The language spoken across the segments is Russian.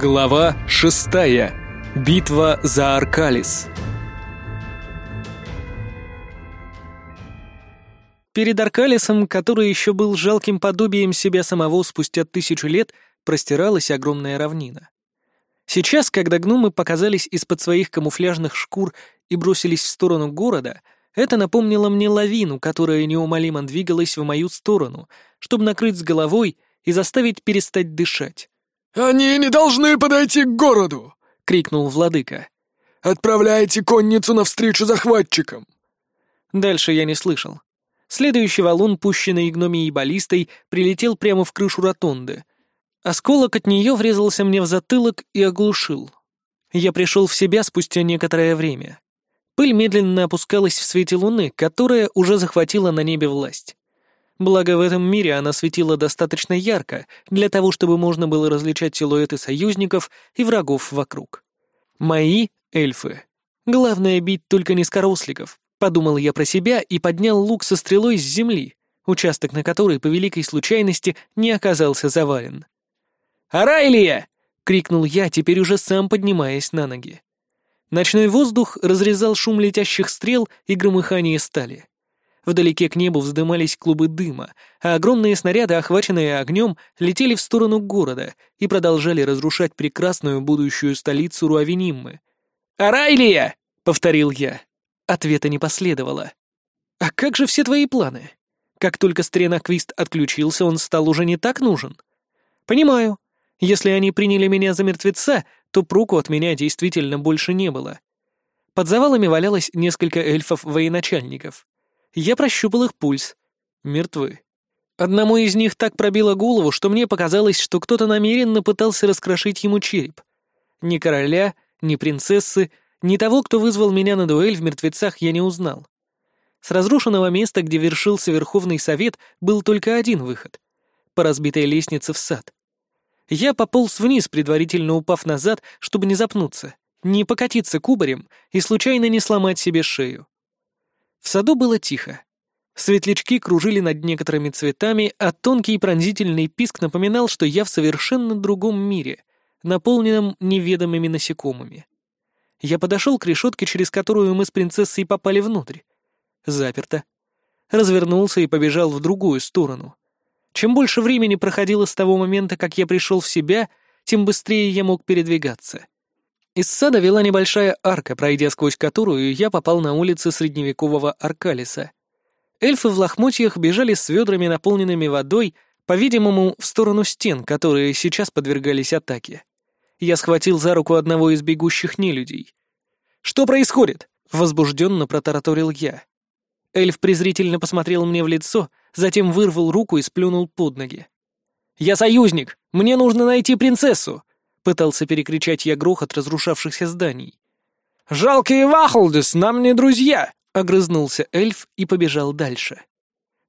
Глава 6. Битва за Аркалис. Перед Аркалисом, который еще был жалким подобием себя самого спустя тысячу лет, простиралась огромная равнина. Сейчас, когда гномы показались из-под своих камуфляжных шкур и бросились в сторону города, это напомнило мне лавину, которая неумолимо двигалась в мою сторону, чтобы накрыть с головой и заставить перестать дышать. «Они не должны подойти к городу!» — крикнул владыка. «Отправляйте конницу навстречу захватчикам!» Дальше я не слышал. Следующий валун, пущенный гномией баллистой, прилетел прямо в крышу ротонды. Осколок от нее врезался мне в затылок и оглушил. Я пришел в себя спустя некоторое время. Пыль медленно опускалась в свете луны, которая уже захватила на небе власть. Благо в этом мире она светила достаточно ярко для того, чтобы можно было различать силуэты союзников и врагов вокруг. Мои эльфы. Главное бить только низкоросликов, подумал я про себя и поднял лук со стрелой с земли, участок на которой по великой случайности не оказался завален. «Арайлия!» — крикнул я, теперь уже сам поднимаясь на ноги. Ночной воздух разрезал шум летящих стрел и громыхание стали. Вдалеке к небу вздымались клубы дыма, а огромные снаряды, охваченные огнем, летели в сторону города и продолжали разрушать прекрасную будущую столицу Руавениммы. «Арайлия!» — повторил я. Ответа не последовало. «А как же все твои планы? Как только Стрена Квист отключился, он стал уже не так нужен?» «Понимаю. Если они приняли меня за мертвеца, то пруку от меня действительно больше не было». Под завалами валялось несколько эльфов-военачальников. Я прощупал их пульс. Мертвы. Одному из них так пробило голову, что мне показалось, что кто-то намеренно пытался раскрошить ему череп. Ни короля, ни принцессы, ни того, кто вызвал меня на дуэль в мертвецах, я не узнал. С разрушенного места, где вершился Верховный Совет, был только один выход — по разбитой лестнице в сад. Я пополз вниз, предварительно упав назад, чтобы не запнуться, не покатиться кубарем и случайно не сломать себе шею. В саду было тихо. Светлячки кружили над некоторыми цветами, а тонкий пронзительный писк напоминал, что я в совершенно другом мире, наполненном неведомыми насекомыми. Я подошел к решетке, через которую мы с принцессой попали внутрь. Заперто. Развернулся и побежал в другую сторону. Чем больше времени проходило с того момента, как я пришел в себя, тем быстрее я мог передвигаться. Из сада вела небольшая арка, пройдя сквозь которую я попал на улицы средневекового Аркалиса. Эльфы в лохмотьях бежали с ведрами, наполненными водой, по-видимому, в сторону стен, которые сейчас подвергались атаке. Я схватил за руку одного из бегущих нелюдей. «Что происходит?» — возбужденно протараторил я. Эльф презрительно посмотрел мне в лицо, затем вырвал руку и сплюнул под ноги. «Я союзник! Мне нужно найти принцессу! Пытался перекричать я грохот разрушавшихся зданий. «Жалкие вахлдес, нам не друзья!» — огрызнулся эльф и побежал дальше.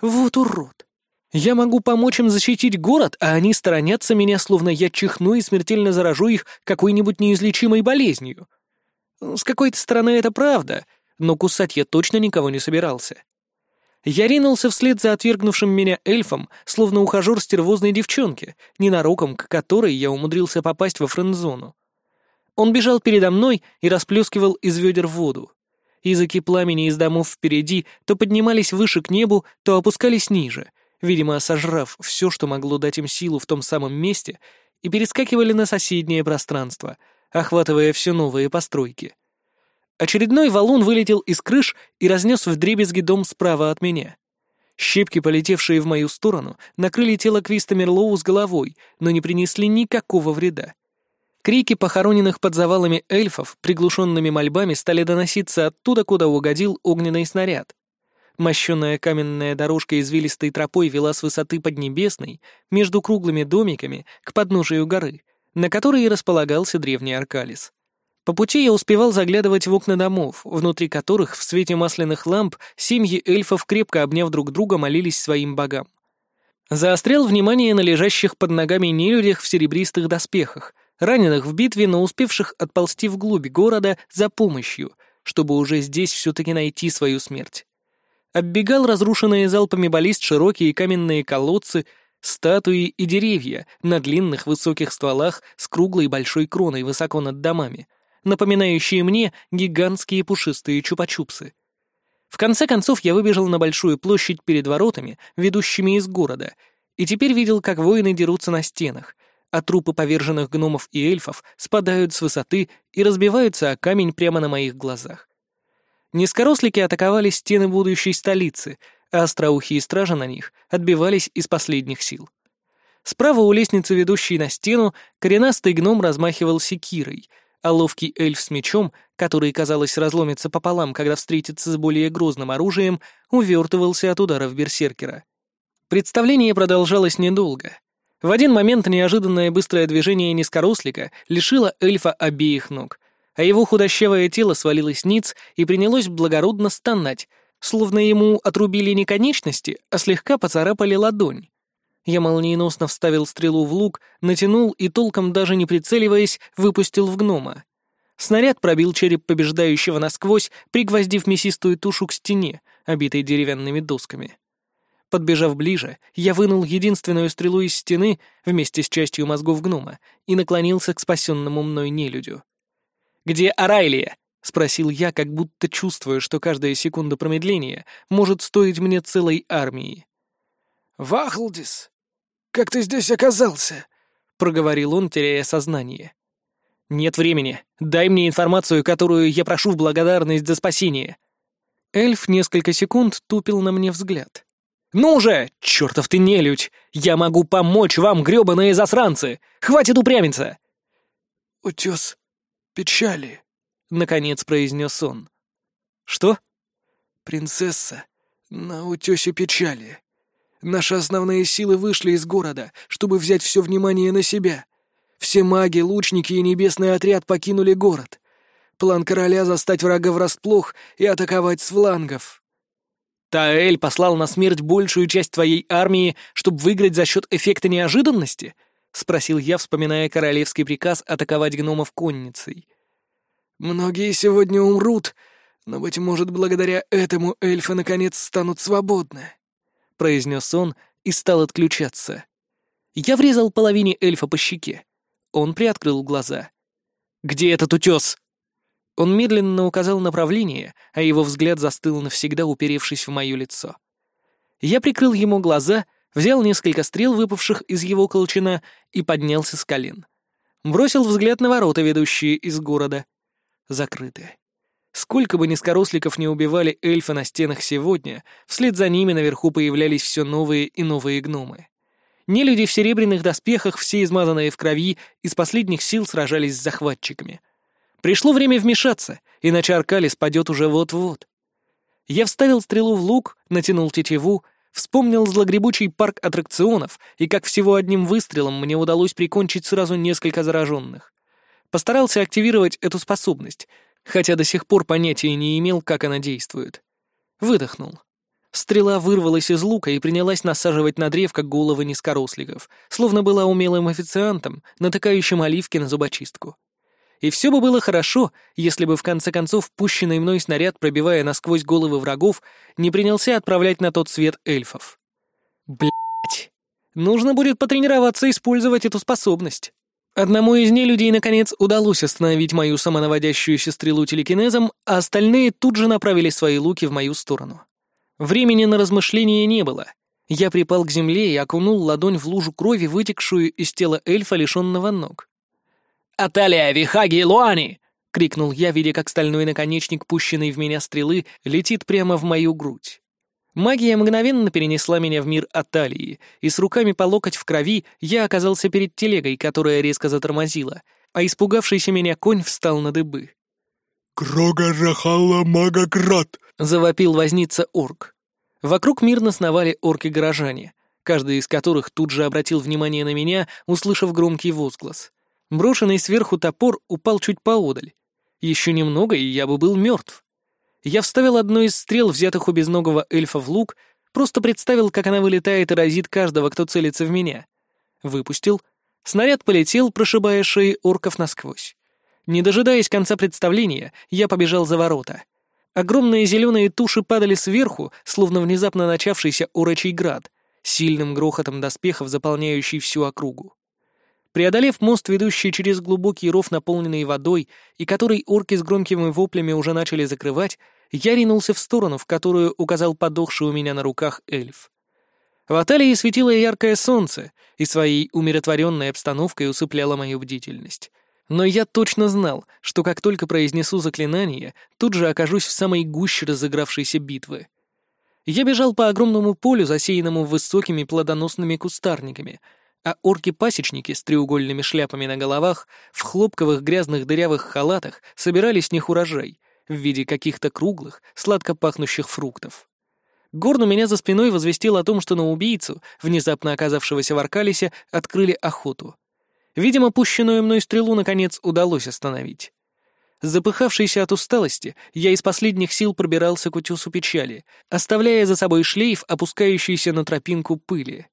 «Вот урод! Я могу помочь им защитить город, а они сторонятся меня, словно я чихну и смертельно заражу их какой-нибудь неизлечимой болезнью. С какой-то стороны это правда, но кусать я точно никого не собирался. Я ринулся вслед за отвергнувшим меня эльфом, словно ухажер стервозной девчонки, ненароком к которой я умудрился попасть во френдзону. Он бежал передо мной и расплескивал из ведер воду. Языки пламени из домов впереди то поднимались выше к небу, то опускались ниже, видимо, сожрав все, что могло дать им силу в том самом месте, и перескакивали на соседнее пространство, охватывая все новые постройки — Очередной валун вылетел из крыш и разнес вдребезги дом справа от меня. Щепки, полетевшие в мою сторону, накрыли тело Квиста Мерлоу с головой, но не принесли никакого вреда. Крики похороненных под завалами эльфов, приглушенными мольбами, стали доноситься оттуда, куда угодил огненный снаряд. Мощенная каменная дорожка извилистой тропой вела с высоты Поднебесной между круглыми домиками к подножию горы, на которой и располагался древний Аркалис. По пути я успевал заглядывать в окна домов, внутри которых в свете масляных ламп семьи эльфов, крепко обняв друг друга, молились своим богам. Заострял внимание на лежащих под ногами нелюдях в серебристых доспехах, раненых в битве, но успевших отползти вглубь города за помощью, чтобы уже здесь все-таки найти свою смерть. Оббегал разрушенные залпами баллист широкие каменные колодцы, статуи и деревья на длинных высоких стволах с круглой большой кроной высоко над домами — напоминающие мне гигантские пушистые чупа-чупсы. В конце концов я выбежал на большую площадь перед воротами, ведущими из города, и теперь видел, как воины дерутся на стенах, а трупы поверженных гномов и эльфов спадают с высоты и разбиваются о камень прямо на моих глазах. Низкорослики атаковали стены будущей столицы, а остроухие стражи на них отбивались из последних сил. Справа у лестницы, ведущей на стену, коренастый гном размахивал секирой — а ловкий эльф с мечом, который, казалось, разломится пополам, когда встретится с более грозным оружием, увертывался от ударов берсеркера. Представление продолжалось недолго. В один момент неожиданное быстрое движение низкорослика лишило эльфа обеих ног, а его худощавое тело свалилось ниц и принялось благородно стонать, словно ему отрубили не конечности, а слегка поцарапали ладонь. Я молниеносно вставил стрелу в лук, натянул и, толком даже не прицеливаясь, выпустил в гнома. Снаряд пробил череп побеждающего насквозь, пригвоздив мясистую тушу к стене, обитой деревянными досками. Подбежав ближе, я вынул единственную стрелу из стены вместе с частью мозгов гнома и наклонился к спасенному мной нелюдю. «Где Арайлия?» — спросил я, как будто чувствуя, что каждая секунда промедления может стоить мне целой армии. «Вахлдис! Как ты здесь оказался?» — проговорил он, теряя сознание. «Нет времени. Дай мне информацию, которую я прошу в благодарность за спасение». Эльф несколько секунд тупил на мне взгляд. «Ну же, чёртов ты нелюдь! Я могу помочь вам, грёбаные засранцы! Хватит упрямиться!» Утёс печали», — наконец произнёс он. «Что?» «Принцесса на утёсе печали», Наши основные силы вышли из города, чтобы взять все внимание на себя. Все маги, лучники и небесный отряд покинули город. План короля застать врага врасплох и атаковать с флангов. Таэль послал на смерть большую часть твоей армии, чтобы выиграть за счет эффекта неожиданности? Спросил я, вспоминая королевский приказ атаковать гномов конницей. Многие сегодня умрут, но, быть может, благодаря этому эльфы наконец станут свободны произнес он и стал отключаться. Я врезал половине эльфа по щеке. Он приоткрыл глаза. «Где этот утес?» Он медленно указал направление, а его взгляд застыл навсегда, уперевшись в мое лицо. Я прикрыл ему глаза, взял несколько стрел, выпавших из его колчана, и поднялся с колен. Бросил взгляд на ворота, ведущие из города. Закрытые. Сколько бы ни скоросликов не убивали эльфы на стенах сегодня, вслед за ними наверху появлялись все новые и новые гномы. Не люди в серебряных доспехах, все измазанные в крови, из последних сил сражались с захватчиками. Пришло время вмешаться, иначе Аркали спадет уже вот-вот. Я вставил стрелу в лук, натянул тетиву, вспомнил злогребучий парк аттракционов и как всего одним выстрелом мне удалось прикончить сразу несколько зараженных. Постарался активировать эту способность — хотя до сих пор понятия не имел, как она действует. Выдохнул. Стрела вырвалась из лука и принялась насаживать на древко головы низкоросликов, словно была умелым официантом, натыкающим оливки на зубочистку. И все бы было хорошо, если бы в конце концов пущенный мной снаряд, пробивая насквозь головы врагов, не принялся отправлять на тот свет эльфов. Блять. Нужно будет потренироваться использовать эту способность. Одному из нелюдей, наконец, удалось остановить мою самонаводящуюся стрелу телекинезом, а остальные тут же направили свои луки в мою сторону. Времени на размышления не было. Я припал к земле и окунул ладонь в лужу крови, вытекшую из тела эльфа, лишенного ног. «Аталия, Вихаги Луани!» — крикнул я, видя, как стальной наконечник, пущенный в меня стрелы, летит прямо в мою грудь. Магия мгновенно перенесла меня в мир Аталии, и с руками по локоть в крови я оказался перед телегой, которая резко затормозила, а испугавшийся меня конь встал на дыбы. «Крога жахала магоград!» — завопил возница орк. Вокруг мирно сновали орки-горожане, каждый из которых тут же обратил внимание на меня, услышав громкий возглас. Брошенный сверху топор упал чуть поодаль. Еще немного, и я бы был мертв. Я вставил одну из стрел, взятых у безногого эльфа в лук, просто представил, как она вылетает и разит каждого, кто целится в меня. Выпустил. Снаряд полетел, прошибая шеи орков насквозь. Не дожидаясь конца представления, я побежал за ворота. Огромные зеленые туши падали сверху, словно внезапно начавшийся урочий град, сильным грохотом доспехов, заполняющий всю округу. Преодолев мост, ведущий через глубокий ров, наполненный водой, и который орки с громкими воплями уже начали закрывать, я ринулся в сторону, в которую указал подохший у меня на руках эльф. В отеле светило яркое солнце, и своей умиротворенной обстановкой усыпляло мою бдительность. Но я точно знал, что как только произнесу заклинание, тут же окажусь в самой гуще разыгравшейся битвы. Я бежал по огромному полю, засеянному высокими плодоносными кустарниками — а орки-пасечники с треугольными шляпами на головах, в хлопковых грязных дырявых халатах собирали с них урожай в виде каких-то круглых, сладко пахнущих фруктов. Горн у меня за спиной возвестил о том, что на убийцу, внезапно оказавшегося в Аркалисе, открыли охоту. Видимо, пущенную мной стрелу, наконец, удалось остановить. Запыхавшийся от усталости, я из последних сил пробирался к утесу печали, оставляя за собой шлейф, опускающийся на тропинку пыли.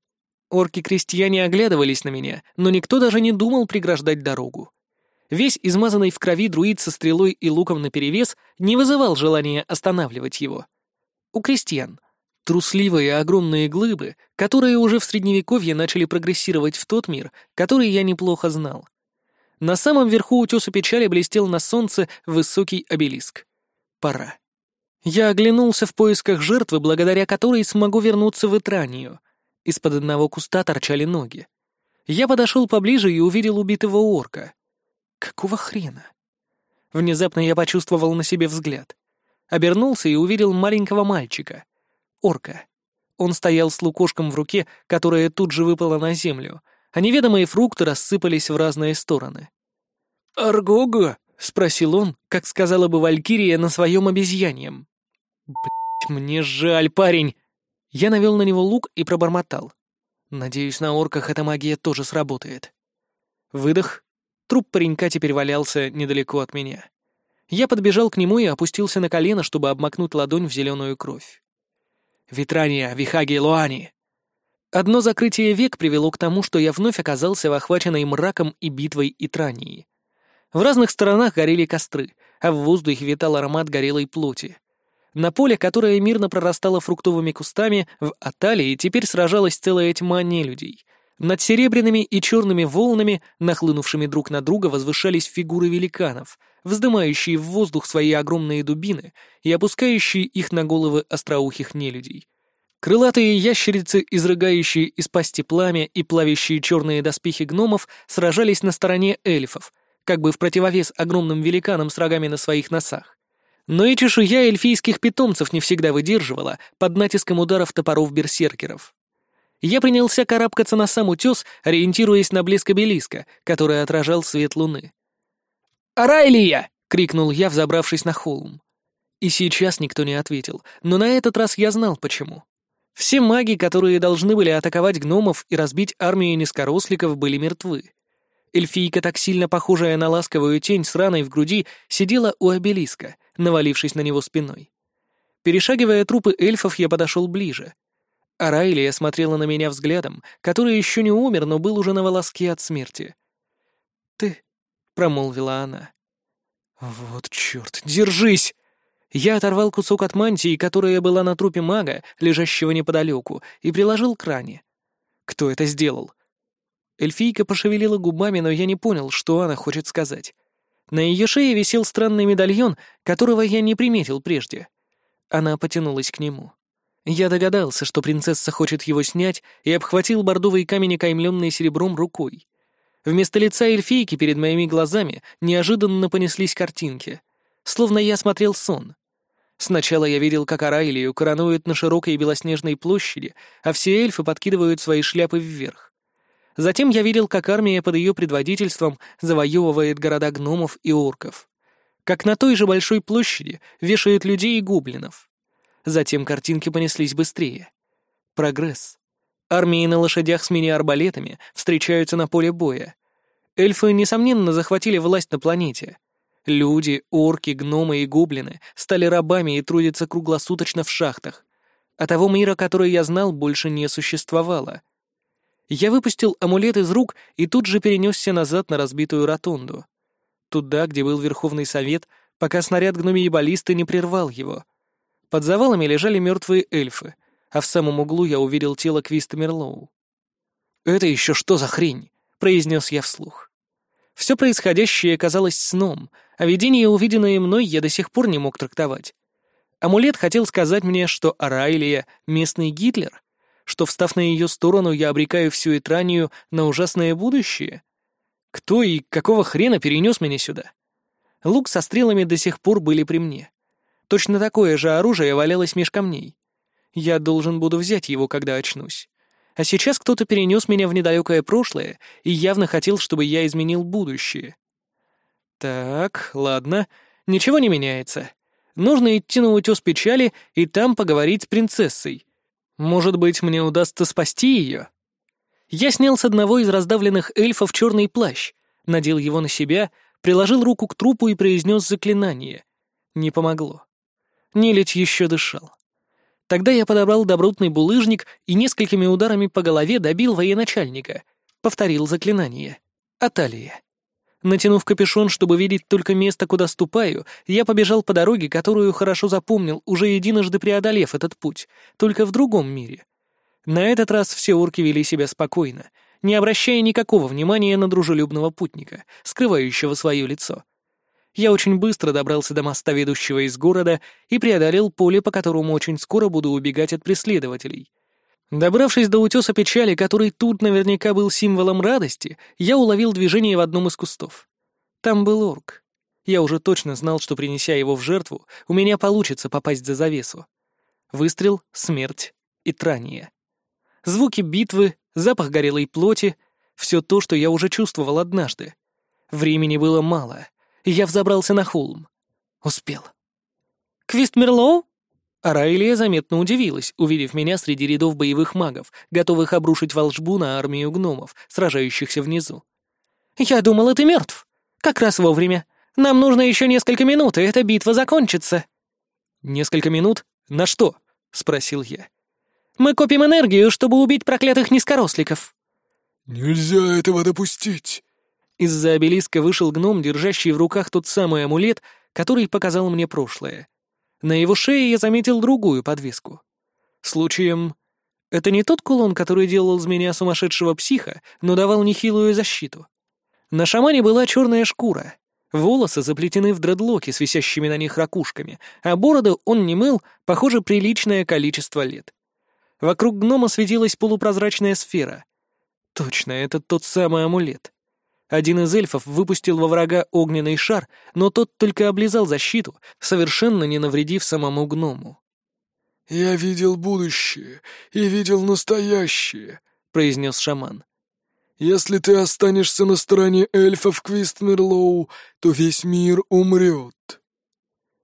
Орки крестьяне оглядывались на меня, но никто даже не думал преграждать дорогу. Весь измазанный в крови друид со стрелой и луком наперевес не вызывал желания останавливать его. У крестьян трусливые огромные глыбы, которые уже в средневековье начали прогрессировать в тот мир, который я неплохо знал. На самом верху утеса печали блестел на солнце высокий обелиск. Пора. Я оглянулся в поисках жертвы, благодаря которой смогу вернуться в Итранию, из-под одного куста торчали ноги. Я подошел поближе и увидел убитого орка. Какого хрена? Внезапно я почувствовал на себе взгляд. Обернулся и увидел маленького мальчика. Орка. Он стоял с лукошком в руке, которая тут же выпала на землю, а неведомые фрукты рассыпались в разные стороны. «Аргога?» — спросил он, как сказала бы Валькирия на своем обезьяньем. «Блядь, мне жаль, парень!» Я навел на него лук и пробормотал. Надеюсь, на орках эта магия тоже сработает. Выдох. Труп паренька теперь валялся недалеко от меня. Я подбежал к нему и опустился на колено, чтобы обмакнуть ладонь в зеленую кровь. «Витрания, Вихаги, Луани!» Одно закрытие век привело к тому, что я вновь оказался охваченной мраком и битвой Итрании. В разных сторонах горели костры, а в воздухе витал аромат горелой плоти. На поле, которое мирно прорастало фруктовыми кустами, в Аталии теперь сражалась целая тьма нелюдей. Над серебряными и черными волнами, нахлынувшими друг на друга, возвышались фигуры великанов, вздымающие в воздух свои огромные дубины и опускающие их на головы остроухих нелюдей. Крылатые ящерицы, изрыгающие из пасти пламя и плавящие черные доспехи гномов, сражались на стороне эльфов, как бы в противовес огромным великанам с рогами на своих носах. Но и чешуя эльфийских питомцев не всегда выдерживала под натиском ударов топоров берсеркеров. Я принялся карабкаться на сам утес, ориентируясь на блеск обелиска, который отражал свет луны. «Арайлия!» — крикнул я, взобравшись на холм. И сейчас никто не ответил, но на этот раз я знал почему. Все маги, которые должны были атаковать гномов и разбить армию низкоросликов, были мертвы. Эльфийка, так сильно похожая на ласковую тень с раной в груди, сидела у обелиска — навалившись на него спиной. Перешагивая трупы эльфов, я подошел ближе. Арайлия смотрела на меня взглядом, который еще не умер, но был уже на волоске от смерти. «Ты», — промолвила она. «Вот черт, держись!» Я оторвал кусок от мантии, которая была на трупе мага, лежащего неподалеку, и приложил к ране. «Кто это сделал?» Эльфийка пошевелила губами, но я не понял, что она хочет сказать. На ее шее висел странный медальон, которого я не приметил прежде. Она потянулась к нему. Я догадался, что принцесса хочет его снять, и обхватил бордовые камни каймленные серебром, рукой. Вместо лица эльфийки перед моими глазами неожиданно понеслись картинки. Словно я смотрел сон. Сначала я видел, как Арайлию коронуют на широкой белоснежной площади, а все эльфы подкидывают свои шляпы вверх. Затем я видел, как армия под ее предводительством завоевывает города гномов и орков. Как на той же большой площади вешают людей и гоблинов. Затем картинки понеслись быстрее. Прогресс. Армии на лошадях с мини-арбалетами встречаются на поле боя. Эльфы, несомненно, захватили власть на планете. Люди, орки, гномы и гоблины стали рабами и трудятся круглосуточно в шахтах. А того мира, который я знал, больше не существовало. Я выпустил амулет из рук и тут же перенесся назад на разбитую ротонду. Туда, где был Верховный Совет, пока снаряд гномии баллисты не прервал его. Под завалами лежали мертвые эльфы, а в самом углу я увидел тело Квиста Мерлоу. «Это еще что за хрень?» — произнес я вслух. Все происходящее казалось сном, а видение, увиденное мной, я до сих пор не мог трактовать. Амулет хотел сказать мне, что Арайлия — местный Гитлер — что встав на ее сторону, я обрекаю всю Этранию на ужасное будущее? Кто и какого хрена перенес меня сюда? Лук со стрелами до сих пор были при мне. Точно такое же оружие валялось меж камней. Я должен буду взять его, когда очнусь. А сейчас кто-то перенес меня в недалекое прошлое и явно хотел, чтобы я изменил будущее. Так, ладно, ничего не меняется. Нужно идти на утес печали и там поговорить с принцессой. Может быть, мне удастся спасти ее? Я снялся с одного из раздавленных эльфов черный плащ, надел его на себя, приложил руку к трупу и произнес заклинание. Не помогло. Нелечь еще дышал. Тогда я подобрал добротный булыжник и несколькими ударами по голове добил военачальника. Повторил заклинание. Аталия. Натянув капюшон, чтобы видеть только место, куда ступаю, я побежал по дороге, которую хорошо запомнил, уже единожды преодолев этот путь, только в другом мире. На этот раз все урки вели себя спокойно, не обращая никакого внимания на дружелюбного путника, скрывающего свое лицо. Я очень быстро добрался до моста, ведущего из города, и преодолел поле, по которому очень скоро буду убегать от преследователей. Добравшись до утеса печали, который тут наверняка был символом радости, я уловил движение в одном из кустов. Там был орк. Я уже точно знал, что, принеся его в жертву, у меня получится попасть за завесу. Выстрел, смерть и трание. Звуки битвы, запах горелой плоти — все то, что я уже чувствовал однажды. Времени было мало. Я взобрался на холм. Успел. «Квист Мерлоу?» Раэлия заметно удивилась, увидев меня среди рядов боевых магов, готовых обрушить волшбу на армию гномов, сражающихся внизу. «Я думала, ты мертв. Как раз вовремя. Нам нужно еще несколько минут, и эта битва закончится». «Несколько минут? На что?» — спросил я. «Мы копим энергию, чтобы убить проклятых низкоросликов». «Нельзя этого допустить!» Из-за обелиска вышел гном, держащий в руках тот самый амулет, который показал мне прошлое. На его шее я заметил другую подвеску. Случаем... Это не тот кулон, который делал из меня сумасшедшего психа, но давал нехилую защиту. На шамане была черная шкура. Волосы заплетены в дредлоки с висящими на них ракушками, а бороду он не мыл, похоже, приличное количество лет. Вокруг гнома светилась полупрозрачная сфера. Точно, это тот самый амулет. Один из эльфов выпустил во врага огненный шар, но тот только облизал защиту, совершенно не навредив самому гному. «Я видел будущее и видел настоящее», — произнес шаман. «Если ты останешься на стороне эльфов Квистмерлоу, то весь мир умрет».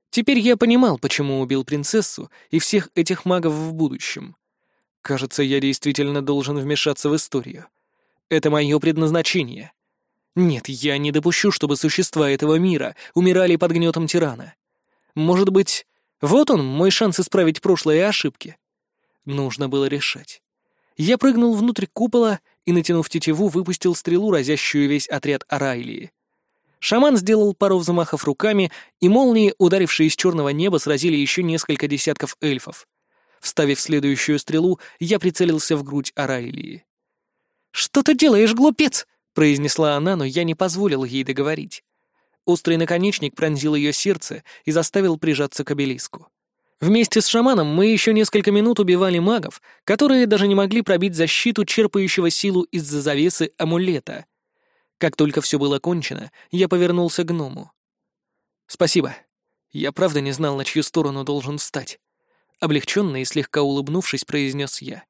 Теперь я понимал, почему убил принцессу и всех этих магов в будущем. Кажется, я действительно должен вмешаться в историю. Это мое предназначение. Нет, я не допущу, чтобы существа этого мира умирали под гнетом тирана. Может быть, вот он, мой шанс исправить прошлые ошибки. Нужно было решать. Я прыгнул внутрь купола и, натянув тетиву, выпустил стрелу, разящую весь отряд Арайли. Шаман сделал пару взмахов руками, и молнии, ударившие из черного неба, сразили еще несколько десятков эльфов. Вставив следующую стрелу, я прицелился в грудь Арайлии. «Что ты делаешь, глупец?» — произнесла она, но я не позволил ей договорить. Острый наконечник пронзил ее сердце и заставил прижаться к обелиску. Вместе с шаманом мы еще несколько минут убивали магов, которые даже не могли пробить защиту черпающего силу из-за завесы амулета. Как только все было кончено, я повернулся к гному. «Спасибо. Я правда не знал, на чью сторону должен встать». Облегченно и слегка улыбнувшись, произнес я.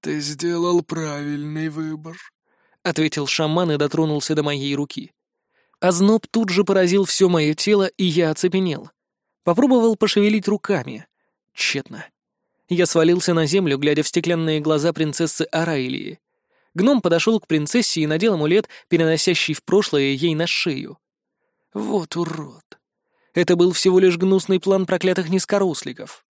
«Ты сделал правильный выбор», — ответил шаман и дотронулся до моей руки. Озноб тут же поразил все мое тело, и я оцепенел. Попробовал пошевелить руками. Тщетно. Я свалился на землю, глядя в стеклянные глаза принцессы Араилии. Гном подошел к принцессе и надел амулет, переносящий в прошлое ей на шею. Вот урод. Это был всего лишь гнусный план проклятых низкоросликов.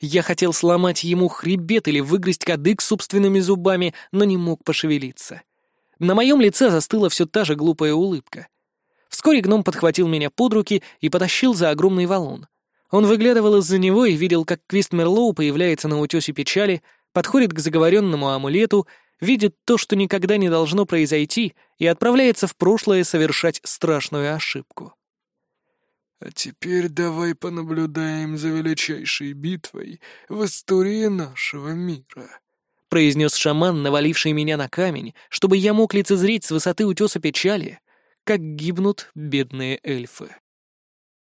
Я хотел сломать ему хребет или выгрызть кадык собственными зубами, но не мог пошевелиться. На моем лице застыла все та же глупая улыбка. Вскоре гном подхватил меня под руки и потащил за огромный валун. Он выглядывал из-за него и видел, как Квист Мерлоу появляется на утесе печали, подходит к заговоренному амулету, видит то, что никогда не должно произойти, и отправляется в прошлое совершать страшную ошибку. «А теперь давай понаблюдаем за величайшей битвой в истории нашего мира», — произнес шаман, наваливший меня на камень, чтобы я мог лицезреть с высоты утеса печали, как гибнут бедные эльфы.